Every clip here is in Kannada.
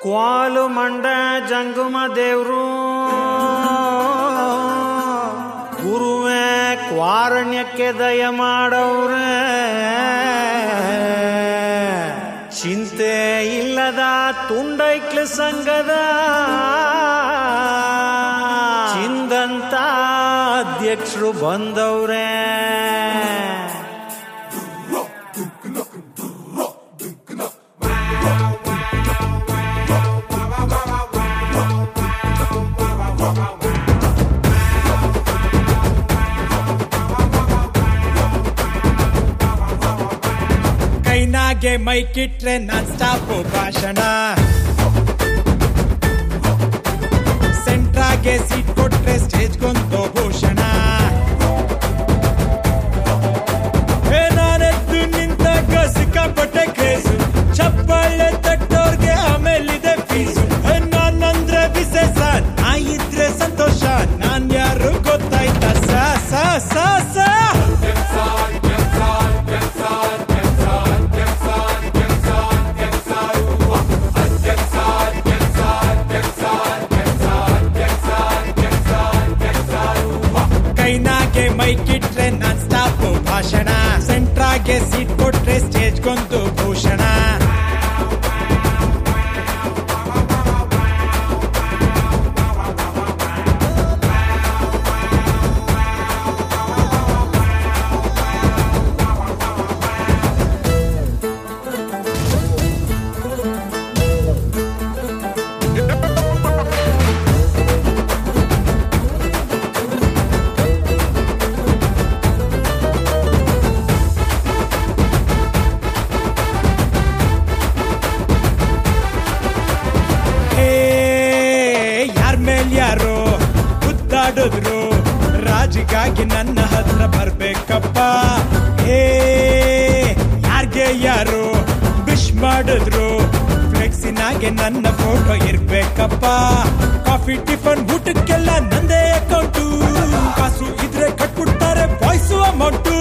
ಕ್ವಾಲು ಮಂಡ ಜಂಗುಮ ದೇವ್ರು. ಗುರುವೆ, ಕ್ವಾರಣ್ಯಕ್ಕೆ ದಯ ಮಾಡವ್ರೆ ಚಿಂತೆ ಇಲ್ಲದ ತುಂಡೈಕ್ಲ ಸಂಘದ. ಚಿಂದಂತ ಅಧ್ಯಕ್ಷರು ಬಂದವ್ರೆ. ಕೈನಾಗೆ ಮೈಕಿಟ್ರೆ ನಾನ್ ಸ್ಟಾಪ್ ಭಾಷಣ. ಸೆಂಟ್ರಾಗೆ ಸೀಟ್ ಕೊಟ್ರೆ ಸ್ಟೇಜ್ಗೊಂದು ಭೂಷಣ. ಸೆಂಟ್ರಾಗೆ ಸೀಟ್ ಕೊಟ್ರೆ ಸ್ಟೇಜ್ಗೊಂದು ಭೂಷಣ ಏ ರಾಜಿಗಾಗಿ ನನ್ನ ಹತ್ರ ಬರ್ಬೇಕಪ್ಪ. ಏ, ಯಾರ್ಗೆ ಯಾರು ವಿಶ್ ಮಾಡಿದ್ರು? ಫ್ಲೆಕ್ಸಿನಾಗೆ ನನ್ನ ಫೋಟೋ ಇರ್ಬೇಕಪ್ಪ. ಕಾಫಿ, ಟಿಫನ್, ಊಟಕ್ಕೆಲ್ಲ ನಂದೇ ಅಕೌಂಟು ಕಾಸು ಇದ್ರೆ ಕಟ್ಬಿಡ್ತಾರೆ ಬಾಯ್ಸು ಅಮೌಂಟು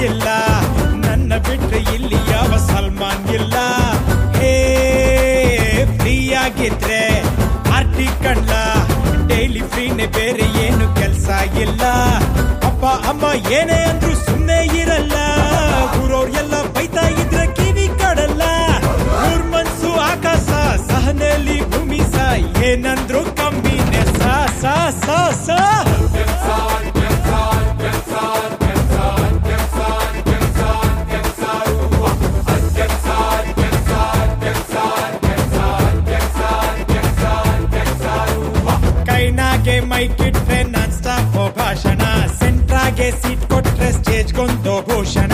ನೋಡಕ್ಕಿಲ್ಲ ನನ್ನ ಬಿಟ್ಟರೆ ಇಲ್ಲಿ ಯಾವ ಸಲ್ಮಾನ್ ಇಲ್ಲ. ಏ ಫ್ರೀ ಆಗಿದ್ರೆ ಆರ್ಟಿ ಕಣ್ಲ. ಡೈಲಿ ಫ್ರೀನೆ, ಬೇರೆ ಏನು ಕೆಲಸ ಇಲ್ಲ. ಅಪ್ಪ, ಅಮ್ಮ ಏನೇ ಅಂದ್ರು ಸುಮ್ಮನೆ ಇರಲ್ಲ. ಊರವ್ರೆಲ್ಲ ಬೈತಾ ಇದ್ರೆ ಕಿವಿ ಕಡಲ್ಲ. ಊರ್ ಮನ್ಸು ಆಕಾಶ, ಸಹನೆಲಿ ಭೂಮಿ ಸಹ ಏನಂದ್ರು ಕಮ್ಮಿನೇ ಸಾ ಸಾ ಸಾ ಸಾ. ಕೈನಾಗೆ ಮೈಕಿಟ್ರೆ ನಾನ್ ಸ್ಟಾಪ್ ಭಾಷಣ ಸೆಂಟ್ರಾಗೆ ಸೀಟ್ ಕೊಟ್ರೆ ಸ್ಟೇಜ್ಗೊಂದು ಭೂಷಣ